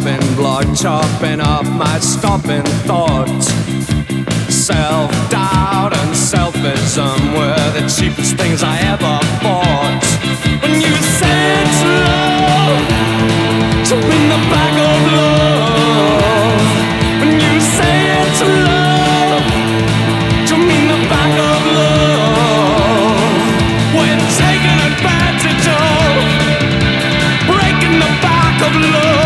Chopping blood, chopping up my stopping thoughts. Self doubt and selfism were the cheapest things I ever bought. When you said love to win the bag of love, when you said love to mean the of love, we're taking advantage of breaking the back of love.